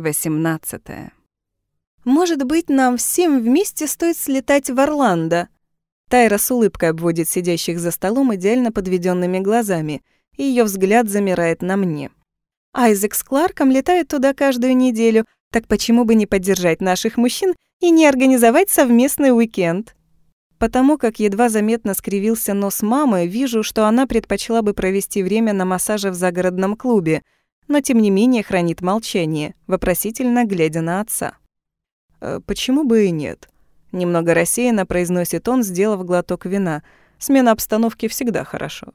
18. Может быть, нам всем вместе стоит слетать в Орландо? Тайра с улыбкой обводит сидящих за столом идеально подведенными глазами, и ее взгляд замирает на мне. Айзек с Кларком летают туда каждую неделю, так почему бы не поддержать наших мужчин и не организовать совместный уикенд? Потому как едва заметно скривился нос мамы, вижу, что она предпочла бы провести время на массаже в загородном клубе — но тем не менее хранит молчание, вопросительно глядя на отца. «Э, «Почему бы и нет?» Немного рассеянно произносит он, сделав глоток вина. «Смена обстановки всегда хорошо».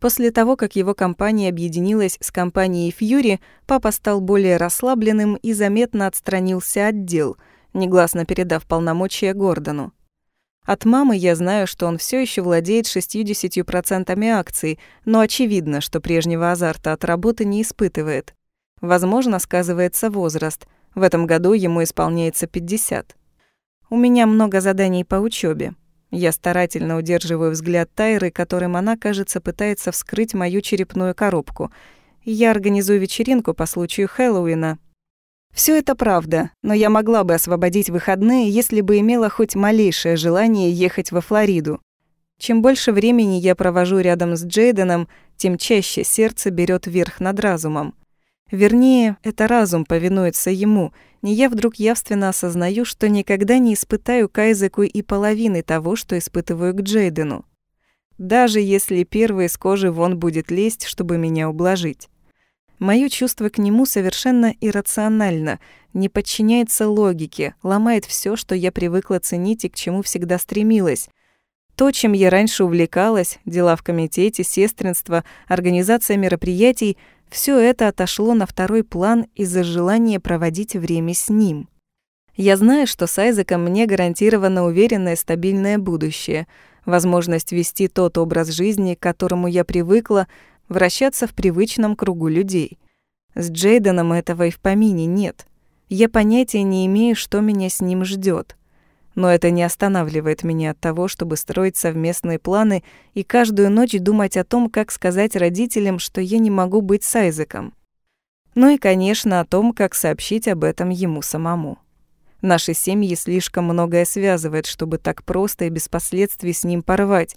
После того, как его компания объединилась с компанией «Фьюри», папа стал более расслабленным и заметно отстранился от дел, негласно передав полномочия Гордону. От мамы я знаю, что он все еще владеет 60% акций, но очевидно, что прежнего азарта от работы не испытывает. Возможно, сказывается возраст. В этом году ему исполняется 50. У меня много заданий по учебе. Я старательно удерживаю взгляд Тайры, которым она, кажется, пытается вскрыть мою черепную коробку. Я организую вечеринку по случаю Хэллоуина, все это правда, но я могла бы освободить выходные, если бы имела хоть малейшее желание ехать во Флориду. Чем больше времени я провожу рядом с Джейденом, тем чаще сердце берет верх над разумом. Вернее, это разум повинуется ему, не я вдруг явственно осознаю, что никогда не испытаю к Айзеку и половины того, что испытываю к Джейдену. Даже если первый из кожи вон будет лезть, чтобы меня ублажить. Моё чувство к нему совершенно иррационально, не подчиняется логике, ломает всё, что я привыкла ценить и к чему всегда стремилась. То, чем я раньше увлекалась, дела в комитете, сестринство, организация мероприятий, всё это отошло на второй план из-за желания проводить время с ним. Я знаю, что с Айзеком мне гарантировано уверенное стабильное будущее, возможность вести тот образ жизни, к которому я привыкла, вращаться в привычном кругу людей. С Джейденом этого и в помине нет. Я понятия не имею, что меня с ним ждет. Но это не останавливает меня от того, чтобы строить совместные планы и каждую ночь думать о том, как сказать родителям, что я не могу быть с Айзеком. Ну и, конечно, о том, как сообщить об этом ему самому. Наши семьи слишком многое связывает, чтобы так просто и без последствий с ним порвать.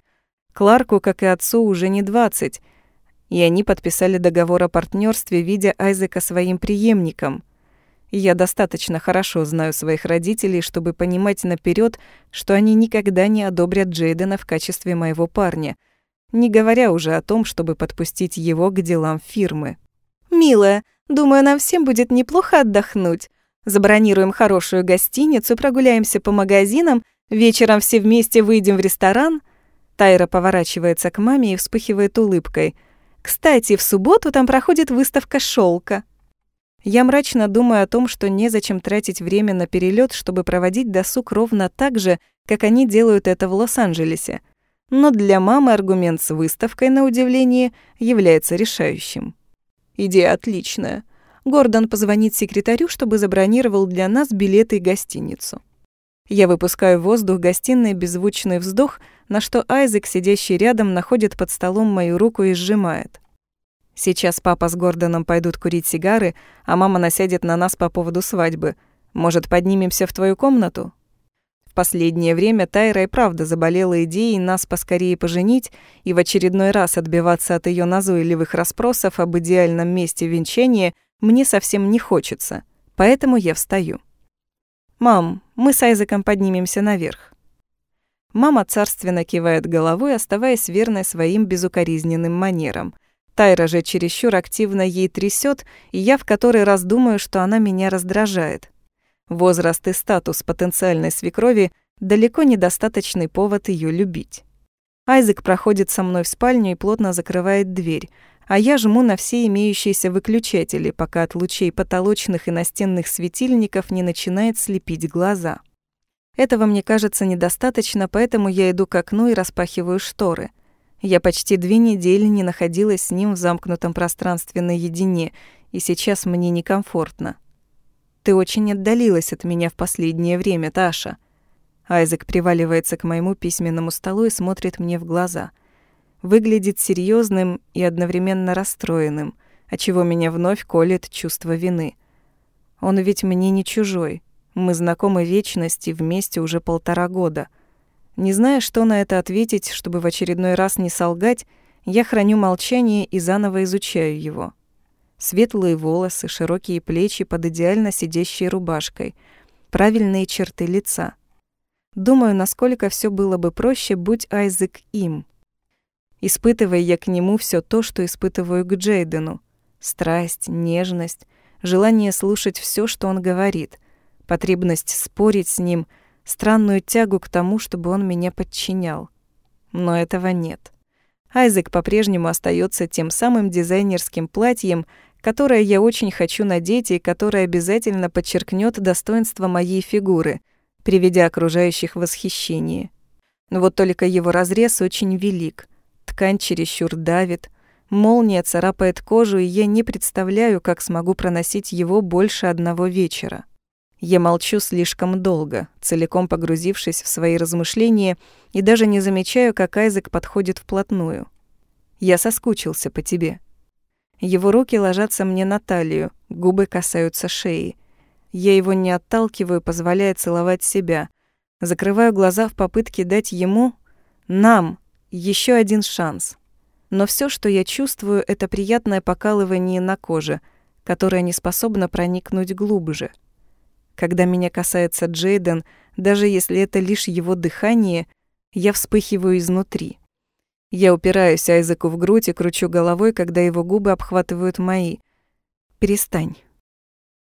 Кларку, как и отцу, уже не двадцать, и они подписали договор о партнерстве, видя Айзека своим преемником. Я достаточно хорошо знаю своих родителей, чтобы понимать наперед, что они никогда не одобрят Джейдена в качестве моего парня, не говоря уже о том, чтобы подпустить его к делам фирмы. «Милая, думаю, нам всем будет неплохо отдохнуть. Забронируем хорошую гостиницу, прогуляемся по магазинам, вечером все вместе выйдем в ресторан». Тайра поворачивается к маме и вспыхивает улыбкой – кстати, в субботу там проходит выставка шелка. Я мрачно думаю о том, что незачем тратить время на перелет, чтобы проводить досуг ровно так же, как они делают это в Лос-Анджелесе. Но для мамы аргумент с выставкой, на удивление, является решающим. Идея отличная. Гордон позвонит секретарю, чтобы забронировал для нас билеты и гостиницу. Я выпускаю воздух гостиной беззвучный вздох, на что Айзек, сидящий рядом, находит под столом мою руку и сжимает. Сейчас папа с Гордоном пойдут курить сигары, а мама насядет на нас по поводу свадьбы. Может, поднимемся в твою комнату? В последнее время Тайра и правда заболела идеей нас поскорее поженить и в очередной раз отбиваться от ее назойливых расспросов об идеальном месте венчания мне совсем не хочется, поэтому я встаю. «Мам, мы с Айзеком поднимемся наверх». Мама царственно кивает головой, оставаясь верной своим безукоризненным манерам. Тайра же чересчур активно ей трясет, и я в который раз думаю, что она меня раздражает. Возраст и статус потенциальной свекрови далеко недостаточный повод ее любить. Айзек проходит со мной в спальню и плотно закрывает дверь, а я жму на все имеющиеся выключатели, пока от лучей потолочных и настенных светильников не начинает слепить глаза. Этого мне кажется недостаточно, поэтому я иду к окну и распахиваю шторы. Я почти две недели не находилась с ним в замкнутом пространстве наедине, и сейчас мне некомфортно. Ты очень отдалилась от меня в последнее время, Таша. Айзек приваливается к моему письменному столу и смотрит мне в глаза — выглядит серьезным и одновременно расстроенным, отчего меня вновь колет чувство вины. Он ведь мне не чужой. Мы знакомы вечности, вместе уже полтора года. Не зная, что на это ответить, чтобы в очередной раз не солгать, я храню молчание и заново изучаю его. Светлые волосы, широкие плечи под идеально сидящей рубашкой, правильные черты лица. Думаю, насколько все было бы проще, будь Айзек им. Испытывая я к нему все то, что испытываю к Джейдену. Страсть, нежность, желание слушать все, что он говорит, потребность спорить с ним, странную тягу к тому, чтобы он меня подчинял. Но этого нет. Айзек по-прежнему остается тем самым дизайнерским платьем, которое я очень хочу надеть и которое обязательно подчеркнет достоинство моей фигуры, приведя окружающих в восхищение. Но вот только его разрез очень велик. Ткань чересчур давит, молния царапает кожу, и я не представляю, как смогу проносить его больше одного вечера. Я молчу слишком долго, целиком погрузившись в свои размышления, и даже не замечаю, как Айзек подходит вплотную. «Я соскучился по тебе». Его руки ложатся мне на талию, губы касаются шеи. Я его не отталкиваю, позволяя целовать себя. Закрываю глаза в попытке дать ему, нам, еще один шанс. Но все, что я чувствую, это приятное покалывание на коже, которое не способно проникнуть глубже — когда меня касается Джейден, даже если это лишь его дыхание, я вспыхиваю изнутри. Я упираюсь Айзеку в грудь и кручу головой, когда его губы обхватывают мои. «Перестань».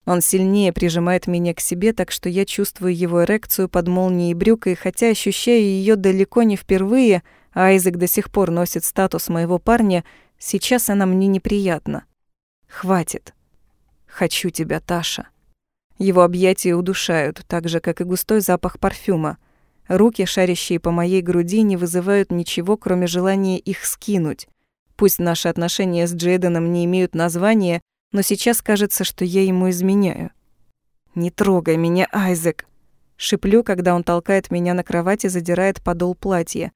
Он сильнее прижимает меня к себе, так что я чувствую его эрекцию под молнией брюка, и хотя ощущаю ее далеко не впервые, Айзек до сих пор носит статус моего парня, сейчас она мне неприятна. «Хватит. Хочу тебя, Таша». Его объятия удушают, так же, как и густой запах парфюма. Руки, шарящие по моей груди, не вызывают ничего, кроме желания их скинуть. Пусть наши отношения с Джейденом не имеют названия, но сейчас кажется, что я ему изменяю. «Не трогай меня, Айзек!» Шиплю, когда он толкает меня на кровать и задирает подол платья.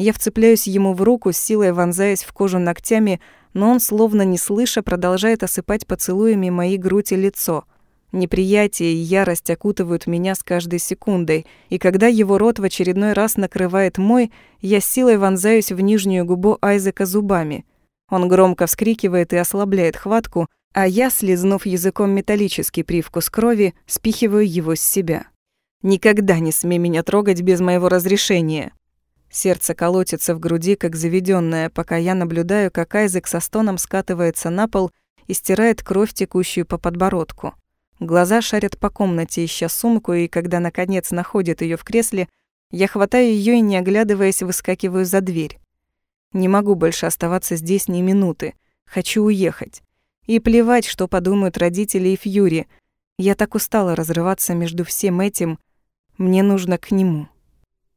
Я вцепляюсь ему в руку, с силой вонзаясь в кожу ногтями, но он, словно не слыша, продолжает осыпать поцелуями мои грудь и лицо — Неприятие и ярость окутывают меня с каждой секундой, и когда его рот в очередной раз накрывает мой, я силой вонзаюсь в нижнюю губу Айзека зубами. Он громко вскрикивает и ослабляет хватку, а я, слезнув языком металлический привкус крови, спихиваю его с себя. «Никогда не смей меня трогать без моего разрешения!» Сердце колотится в груди, как заведенное, пока я наблюдаю, как Айзек со стоном скатывается на пол и стирает кровь, текущую по подбородку. Глаза шарят по комнате, ища сумку, и когда, наконец, находит ее в кресле, я хватаю ее и, не оглядываясь, выскакиваю за дверь. Не могу больше оставаться здесь ни минуты. Хочу уехать. И плевать, что подумают родители и Фьюри. Я так устала разрываться между всем этим. Мне нужно к нему.